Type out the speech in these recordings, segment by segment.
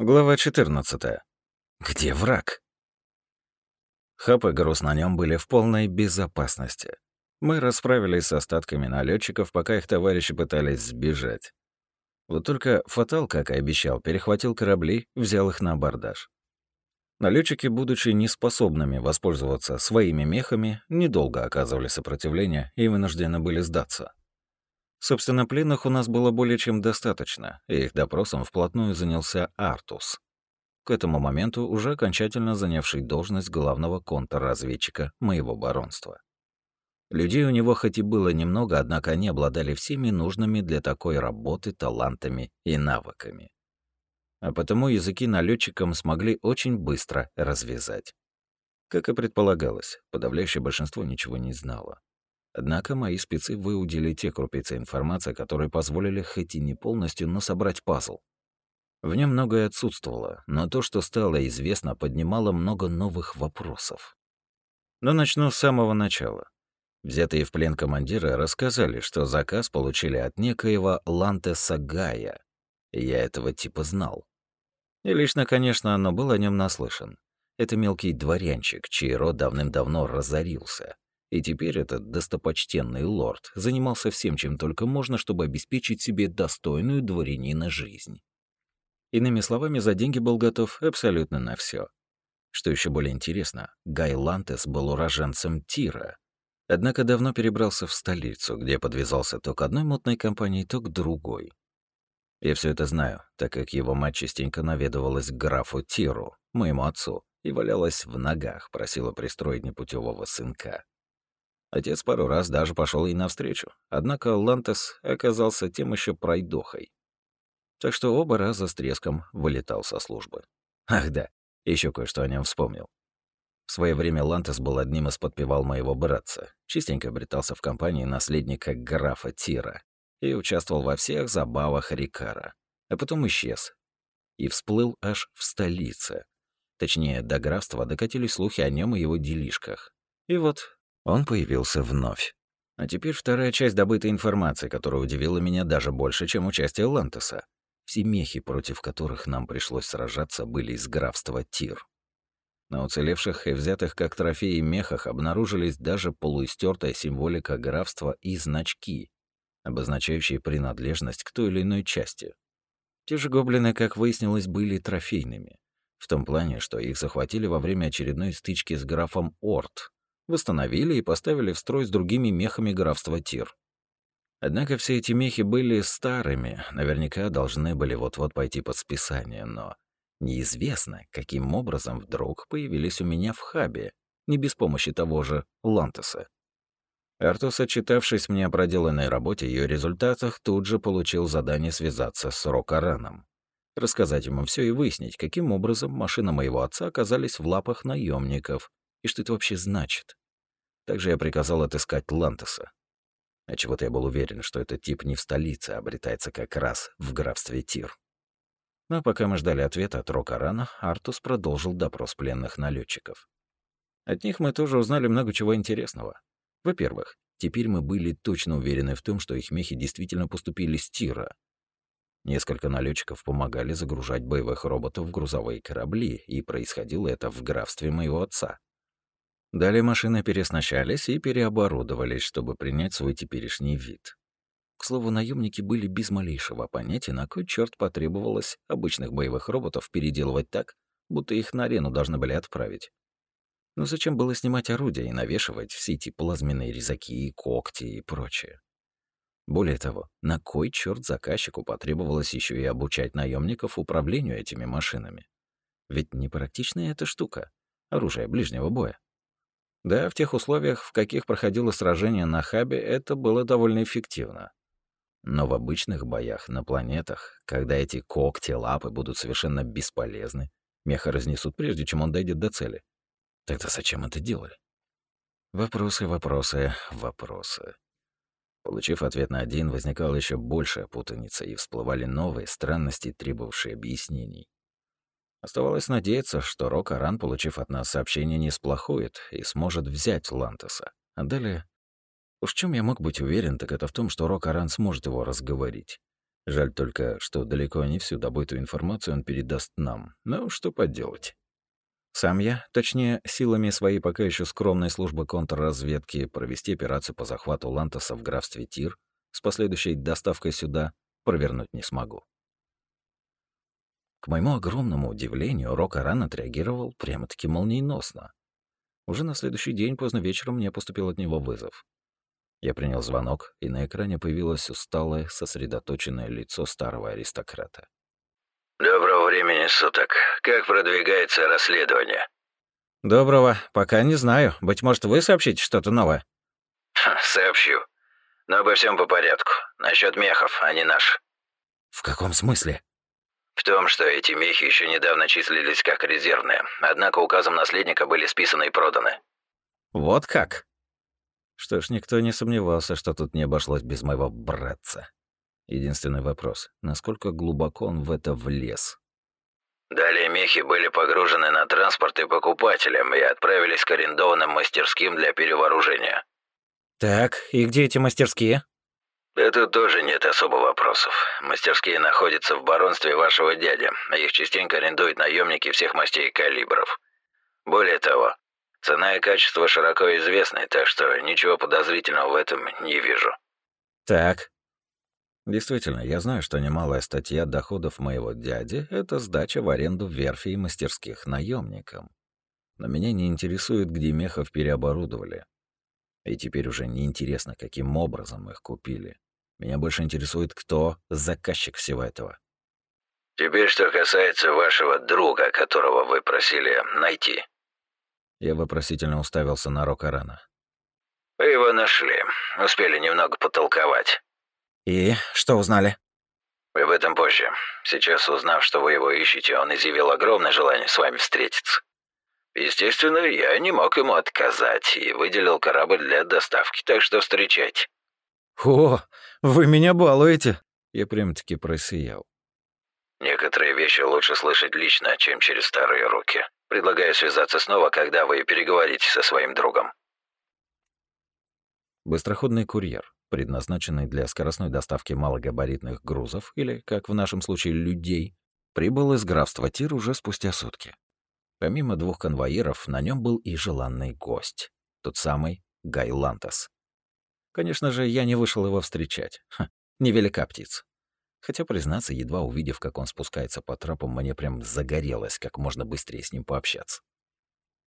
Глава 14. Где враг? Хап и груз на нем были в полной безопасности. Мы расправились с остатками налетчиков, пока их товарищи пытались сбежать. Вот только Фатал, как и обещал, перехватил корабли, взял их на абордаж. Налетчики, будучи неспособными воспользоваться своими мехами, недолго оказывали сопротивление и вынуждены были сдаться. Собственно, пленных у нас было более чем достаточно, и их допросом вплотную занялся Артус. К этому моменту уже окончательно занявший должность главного контрразведчика моего баронства. Людей у него хоть и было немного, однако они обладали всеми нужными для такой работы талантами и навыками. А потому языки налетчикам смогли очень быстро развязать. Как и предполагалось, подавляющее большинство ничего не знало. Однако мои спецы выудили те крупицы информации, которые позволили хоть и не полностью, но собрать пазл. В нем многое отсутствовало, но то, что стало известно, поднимало много новых вопросов. Но начну с самого начала. Взятые в плен командиры рассказали, что заказ получили от некоего Лантеса Гая. Я этого типа знал. И лично, конечно, но был о нем наслышан. Это мелкий дворянчик, чей род давным-давно разорился. И теперь этот достопочтенный лорд занимался всем, чем только можно, чтобы обеспечить себе достойную дворянина жизнь. Иными словами, за деньги был готов абсолютно на все. Что еще более интересно, Гай Лантес был уроженцем Тира, однако давно перебрался в столицу, где подвязался то к одной мутной компании, то к другой. Я все это знаю, так как его мать частенько наведывалась к графу Тиру, моему отцу, и валялась в ногах, просила пристроить непутевого сынка. Отец пару раз даже пошел ей навстречу, однако Лантес оказался тем еще пройдохой. Так что оба раза с треском вылетал со службы. Ах да, еще кое-что о нем вспомнил. В свое время Лантес был одним из подпевал моего братца, частенько обретался в компании наследника графа Тира и участвовал во всех забавах Рикара, а потом исчез и всплыл аж в столице. Точнее, до графства докатились слухи о нем и его делишках. И вот он появился вновь. А теперь вторая часть добытой информации, которая удивила меня даже больше, чем участие Лантеса. Все мехи, против которых нам пришлось сражаться, были из графства Тир. На уцелевших и взятых как трофеи мехах обнаружились даже полуистертая символика графства и значки, обозначающие принадлежность к той или иной части. Те же гоблины, как выяснилось, были трофейными. В том плане, что их захватили во время очередной стычки с графом Орт, восстановили и поставили в строй с другими мехами графства Тир. Однако все эти мехи были старыми, наверняка должны были вот-вот пойти под списание, но неизвестно, каким образом вдруг появились у меня в хабе, не без помощи того же Лантеса. Артус, отчитавшись мне о проделанной работе и ее результатах, тут же получил задание связаться с Рокараном, рассказать ему все и выяснить, каким образом машина моего отца оказались в лапах наемников и что это вообще значит. Также я приказал отыскать Лантеса. А чего-то я был уверен, что этот тип не в столице, а обретается как раз в графстве Тир. Но пока мы ждали ответа от Рокарана, Артус продолжил допрос пленных налетчиков. От них мы тоже узнали много чего интересного. Во-первых, теперь мы были точно уверены в том, что их мехи действительно поступили с Тира. Несколько налетчиков помогали загружать боевых роботов в грузовые корабли, и происходило это в графстве моего отца. Далее машины переснащались и переоборудовались, чтобы принять свой теперешний вид. К слову, наемники были без малейшего понятия, на кой черт потребовалось обычных боевых роботов переделывать так, будто их на арену должны были отправить. Но зачем было снимать орудия и навешивать все эти плазменные резаки, когти и прочее? Более того, на кой черт заказчику потребовалось еще и обучать наемников управлению этими машинами? Ведь непрактичная эта штука — оружие ближнего боя. Да, в тех условиях, в каких проходило сражение на Хабе, это было довольно эффективно. Но в обычных боях на планетах, когда эти когти, лапы будут совершенно бесполезны, меха разнесут прежде, чем он дойдет до цели. Тогда зачем это делали? Вопросы, вопросы, вопросы. Получив ответ на один, возникала еще большая путаница, и всплывали новые странности, требовавшие объяснений. Оставалось надеяться, что Рок-Аран, получив от нас сообщение, не сплохует и сможет взять Лантеса. А далее... Уж чем я мог быть уверен, так это в том, что Рок-Аран сможет его разговорить. Жаль только, что далеко не всю добытую информацию он передаст нам. Но что поделать. Сам я, точнее, силами своей пока еще скромной службы контрразведки, провести операцию по захвату Лантоса в графстве Тир с последующей доставкой сюда провернуть не смогу. К моему огромному удивлению, Рокаран отреагировал прямо-таки молниеносно. Уже на следующий день поздно вечером мне поступил от него вызов. Я принял звонок, и на экране появилось усталое, сосредоточенное лицо старого аристократа. «Доброго времени суток. Как продвигается расследование?» «Доброго. Пока не знаю. Быть может, вы сообщите что-то новое?» «Сообщу. Но обо всем по порядку. Насчет мехов, они наши». «В каком смысле?» В том, что эти мехи еще недавно числились как резервные, однако указом наследника были списаны и проданы. Вот как? Что ж, никто не сомневался, что тут не обошлось без моего братца. Единственный вопрос, насколько глубоко он в это влез? Далее мехи были погружены на транспорт и покупателям и отправились к арендованным мастерским для перевооружения. Так, и где эти мастерские? Это тоже нет особо вопросов. Мастерские находятся в баронстве вашего дяди, а их частенько арендуют наемники всех мастей и калибров. Более того, цена и качество широко известны, так что ничего подозрительного в этом не вижу. Так. Действительно, я знаю, что немалая статья доходов моего дяди — это сдача в аренду верфи и мастерских наемникам. Но меня не интересует, где мехов переоборудовали. И теперь уже не интересно, каким образом их купили. Меня больше интересует, кто заказчик всего этого. Теперь, что касается вашего друга, которого вы просили найти. Я вопросительно уставился на Рокарана. Вы его нашли. Успели немного потолковать. И что узнали? Об этом позже. Сейчас, узнав, что вы его ищете, он изъявил огромное желание с вами встретиться. Естественно, я не мог ему отказать и выделил корабль для доставки, так что встречайте. «О, вы меня балуете!» Я прям-таки просиял. «Некоторые вещи лучше слышать лично, чем через старые руки. Предлагаю связаться снова, когда вы переговорите со своим другом». Быстроходный курьер, предназначенный для скоростной доставки малогабаритных грузов или, как в нашем случае, людей, прибыл из графства Тир уже спустя сутки. Помимо двух конвоиров, на нем был и желанный гость, тот самый Гай Лантас. Конечно же, я не вышел его встречать. Ха, невелика птица. Хотя, признаться, едва увидев, как он спускается по трапам, мне прям загорелось, как можно быстрее с ним пообщаться.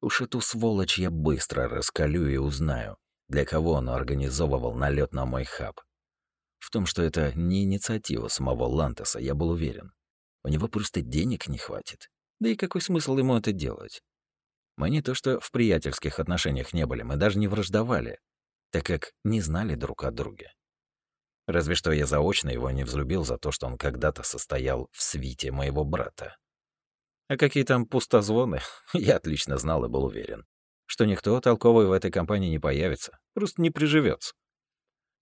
Уж эту сволочь я быстро раскалю и узнаю, для кого он организовывал налет на мой хаб. В том, что это не инициатива самого Лантеса, я был уверен. У него просто денег не хватит. Да и какой смысл ему это делать? Мы не то что в приятельских отношениях не были, мы даже не враждовали так как не знали друг о друге. Разве что я заочно его не взлюбил за то, что он когда-то состоял в свите моего брата. А какие там пустозвоны, я отлично знал и был уверен, что никто толковый в этой компании не появится, просто не приживется.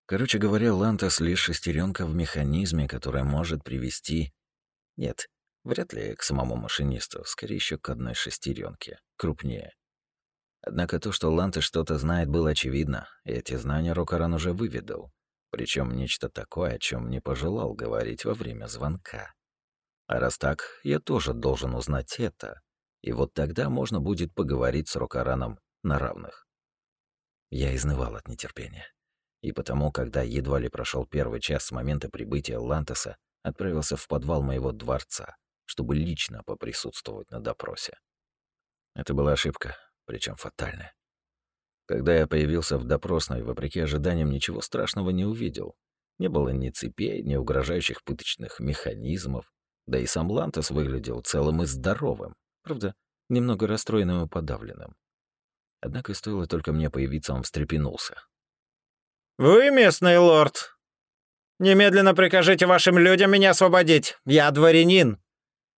Короче говоря, Лантас лишь шестеренка в механизме, которая может привести... Нет, вряд ли к самому машинисту, скорее еще к одной шестеренке, крупнее. Однако то, что Ланте что-то знает, было очевидно, и эти знания Рокаран уже выведал. Причем нечто такое, о чем не пожелал говорить во время звонка. А раз так, я тоже должен узнать это. И вот тогда можно будет поговорить с Рокараном на равных. Я изнывал от нетерпения. И потому, когда едва ли прошел первый час с момента прибытия Лантеса, отправился в подвал моего дворца, чтобы лично поприсутствовать на допросе. Это была ошибка, причем фатальное. Когда я появился в допросной, вопреки ожиданиям, ничего страшного не увидел. Не было ни цепей, ни угрожающих пыточных механизмов, да и сам Лантес выглядел целым и здоровым, правда, немного расстроенным и подавленным. Однако стоило только мне появиться, он встрепенулся. «Вы местный лорд? Немедленно прикажите вашим людям меня освободить. Я дворянин,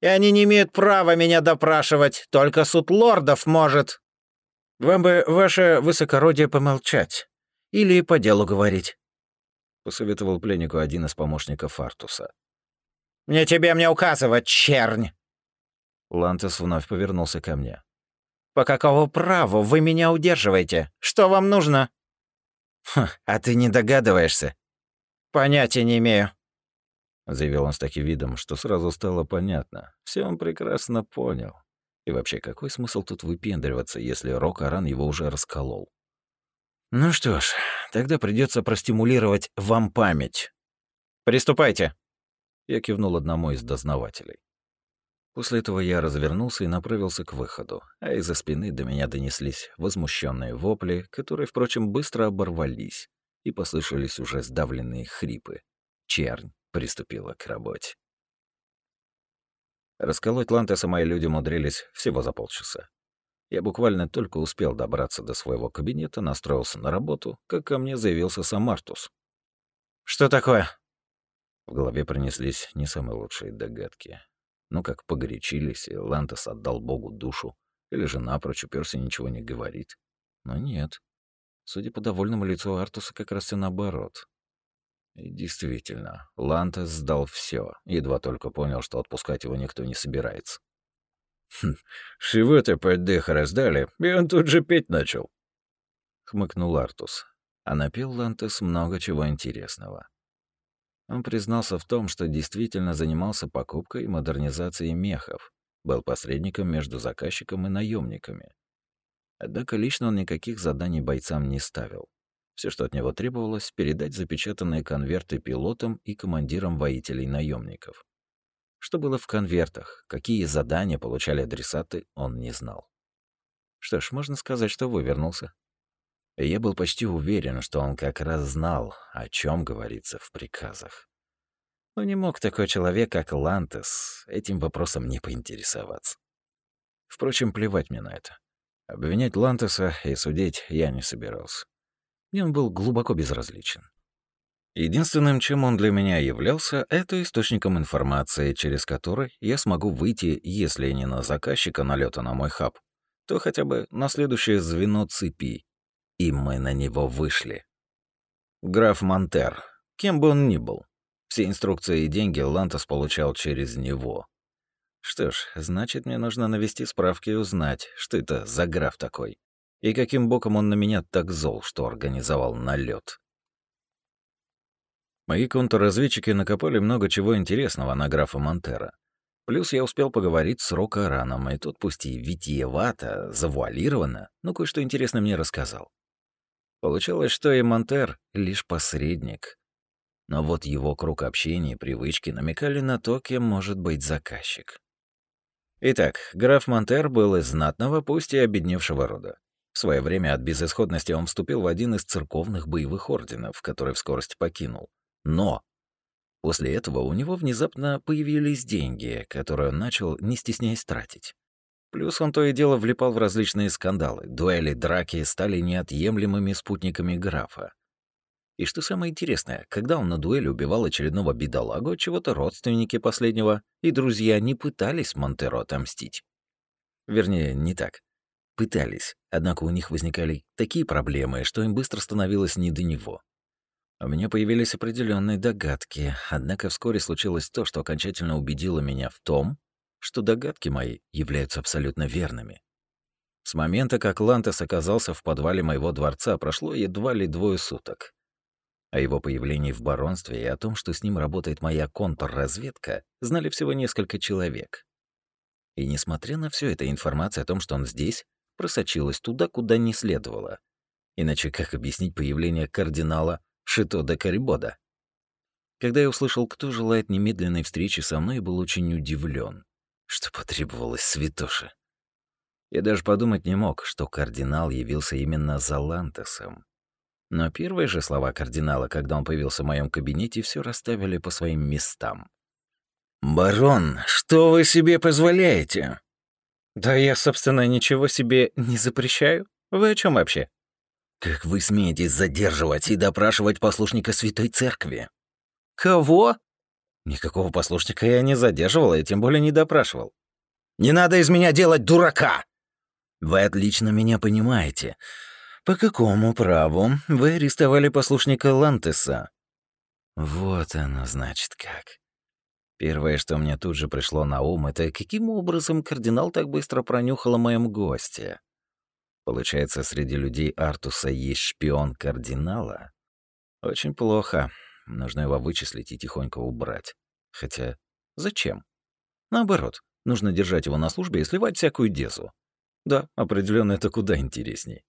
и они не имеют права меня допрашивать, только суд лордов может». «Вам бы, ваше высокородие, помолчать. Или по делу говорить», — посоветовал пленнику один из помощников Фартуса. «Не тебе мне указывать, чернь!» Лантес вновь повернулся ко мне. «По какому праву вы меня удерживаете? Что вам нужно?» «Хм, а ты не догадываешься?» «Понятия не имею». заявил он с таким видом, что сразу стало понятно. Все он прекрасно понял. И вообще, какой смысл тут выпендриваться, если Рок-Аран его уже расколол? Ну что ж, тогда придется простимулировать вам память. Приступайте. Я кивнул одному из дознавателей. После этого я развернулся и направился к выходу, а из-за спины до меня донеслись возмущенные вопли, которые, впрочем, быстро оборвались, и послышались уже сдавленные хрипы. Чернь приступила к работе. Расколоть Лантеса мои люди умудрились всего за полчаса. Я буквально только успел добраться до своего кабинета, настроился на работу, как ко мне заявился сам Мартус. «Что такое?» В голове пронеслись не самые лучшие догадки. Ну, как погорячились, и Лантес отдал Богу душу, или же напрочь уперся ничего не говорит. Но нет. Судя по довольному лицу Артуса, как раз и наоборот. Действительно, Лантес сдал все, едва только понял, что отпускать его никто не собирается. «Хм, «Шивота под дых раздали, и он тут же петь начал», — хмыкнул Артус. А напел Лантес много чего интересного. Он признался в том, что действительно занимался покупкой и модернизацией мехов, был посредником между заказчиком и наемниками. Однако лично он никаких заданий бойцам не ставил. Все, что от него требовалось, передать запечатанные конверты пилотам и командирам воителей-наемников. Что было в конвертах, какие задания получали адресаты, он не знал. Что ж, можно сказать, что вывернулся. И я был почти уверен, что он как раз знал, о чем говорится в приказах. Но не мог такой человек, как Лантес, этим вопросом не поинтересоваться. Впрочем, плевать мне на это. Обвинять Лантеса и судить я не собирался. Мне он был глубоко безразличен. Единственным, чем он для меня являлся, это источником информации, через который я смогу выйти, если не на заказчика налета на мой хаб, то хотя бы на следующее звено цепи. И мы на него вышли. Граф Монтер, кем бы он ни был. Все инструкции и деньги Лантос получал через него. Что ж, значит, мне нужно навести справки и узнать, что это за граф такой. И каким боком он на меня так зол, что организовал налет. Мои контрразведчики накопали много чего интересного на графа Монтера. Плюс я успел поговорить с Рокараном, и тот пусть и витиевато, завуалированно, но кое-что интересное мне рассказал. Получалось, что и Монтер — лишь посредник. Но вот его круг общения и привычки намекали на то, кем может быть заказчик. Итак, граф Монтер был из знатного, пусть и обедневшего рода. В свое время от безысходности он вступил в один из церковных боевых орденов, который в скорости покинул. Но после этого у него внезапно появились деньги, которые он начал, не стесняясь, тратить. Плюс он то и дело влипал в различные скандалы. Дуэли, драки стали неотъемлемыми спутниками графа. И что самое интересное, когда он на дуэли убивал очередного бедолагу, чего-то родственники последнего и друзья не пытались Монтеро отомстить. Вернее, не так. Пытались, однако у них возникали такие проблемы, что им быстро становилось не до него. У меня появились определенные догадки, однако вскоре случилось то, что окончательно убедило меня в том, что догадки мои являются абсолютно верными. С момента, как Лантес оказался в подвале моего дворца, прошло едва ли двое суток. О его появлении в баронстве и о том, что с ним работает моя контрразведка, знали всего несколько человек. И несмотря на все это, информация о том, что он здесь, просочилась туда, куда не следовало. Иначе как объяснить появление кардинала Шито де Карибода. Когда я услышал, кто желает немедленной встречи со мной, был очень удивлен, что потребовалось святоше. Я даже подумать не мог, что кардинал явился именно за Лантесом. Но первые же слова кардинала, когда он появился в моем кабинете, все расставили по своим местам. «Барон, что вы себе позволяете?» «Да я, собственно, ничего себе не запрещаю. Вы о чем вообще?» «Как вы смеете задерживать и допрашивать послушника Святой Церкви?» «Кого?» «Никакого послушника я не задерживал и тем более не допрашивал». «Не надо из меня делать дурака!» «Вы отлично меня понимаете. По какому праву вы арестовали послушника Лантеса?» «Вот оно, значит, как». Первое, что мне тут же пришло на ум, это каким образом кардинал так быстро пронюхал о моем госте. Получается, среди людей Артуса есть шпион кардинала? Очень плохо. Нужно его вычислить и тихонько убрать. Хотя, зачем? Наоборот, нужно держать его на службе и сливать всякую дезу. Да, определенно это куда интересней.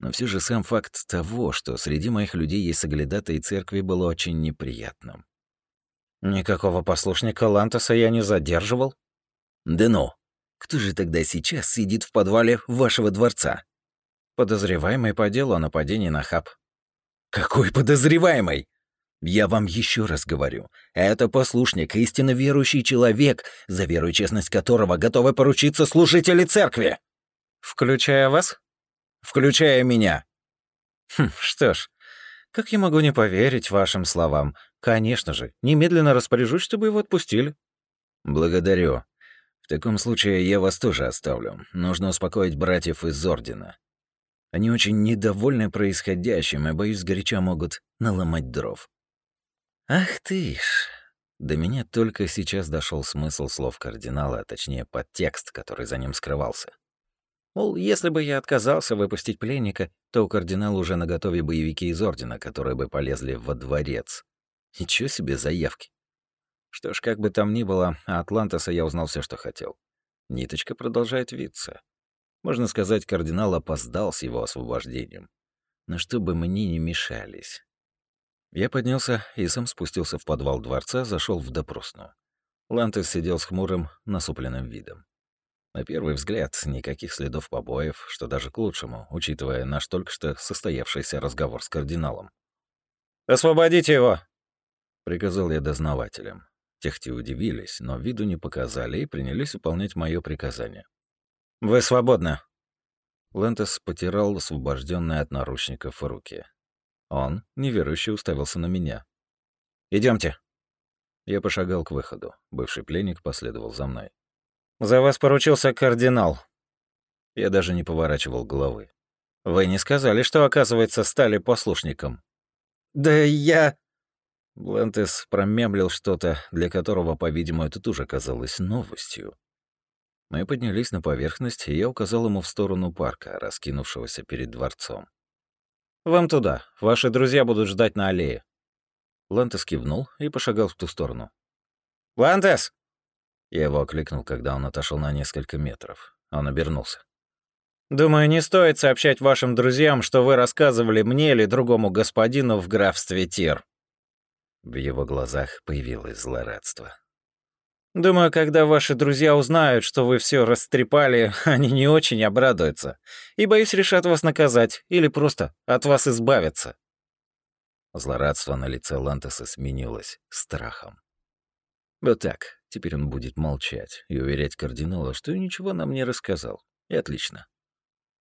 Но все же сам факт того, что среди моих людей есть соглядатые церкви, был очень неприятным. «Никакого послушника Лантоса я не задерживал?» «Да ну! Кто же тогда сейчас сидит в подвале вашего дворца?» «Подозреваемый по делу о нападении на хаб». «Какой подозреваемый? Я вам еще раз говорю, это послушник, истинно верующий человек, за веру и честность которого готовы поручиться служители церкви. Включая вас? Включая меня. Хм, что ж, как я могу не поверить вашим словам? Конечно же, немедленно распоряжусь, чтобы его отпустили. Благодарю. В таком случае я вас тоже оставлю. Нужно успокоить братьев из Ордена. Они очень недовольны происходящим и, боюсь, горяча могут наломать дров. Ах ты ж. До меня только сейчас дошел смысл слов кардинала, а точнее подтекст, который за ним скрывался. Мол, если бы я отказался выпустить пленника, то у кардинала уже наготове боевики из Ордена, которые бы полезли во дворец. Ничего себе заявки. Что ж, как бы там ни было, о Атлантоса я узнал все, что хотел. Ниточка продолжает виться. Можно сказать, кардинал опоздал с его освобождением. Но чтобы мне не мешались. Я поднялся и сам спустился в подвал дворца, зашел в допросную. Лантес сидел с хмурым, насупленным видом. На первый взгляд, никаких следов побоев, что даже к лучшему, учитывая наш только что состоявшийся разговор с кардиналом. «Освободите его!» — приказал я дознавателям. Техти удивились, но виду не показали и принялись выполнять мое приказание. «Вы свободны!» Лентес потирал освобожденные от наручников руки. Он, неверующе, уставился на меня. Идемте. Я пошагал к выходу. Бывший пленник последовал за мной. «За вас поручился кардинал». Я даже не поворачивал головы. «Вы не сказали, что, оказывается, стали послушником?» «Да я...» Блентес промямлил что-то, для которого, по-видимому, это тоже казалось новостью. Мы поднялись на поверхность, и я указал ему в сторону парка, раскинувшегося перед дворцом. «Вам туда. Ваши друзья будут ждать на аллее». Лантес кивнул и пошагал в ту сторону. «Лантес!» Я его окликнул, когда он отошел на несколько метров. Он обернулся. «Думаю, не стоит сообщать вашим друзьям, что вы рассказывали мне или другому господину в графстве Тир». В его глазах появилось злорадство. Думаю, когда ваши друзья узнают, что вы все растрепали, они не очень обрадуются. И, боюсь, решат вас наказать или просто от вас избавиться». Злорадство на лице Лантеса сменилось страхом. Вот так, теперь он будет молчать и уверять кардинала, что ничего нам не рассказал. И отлично.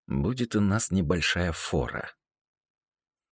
Будет у нас небольшая фора.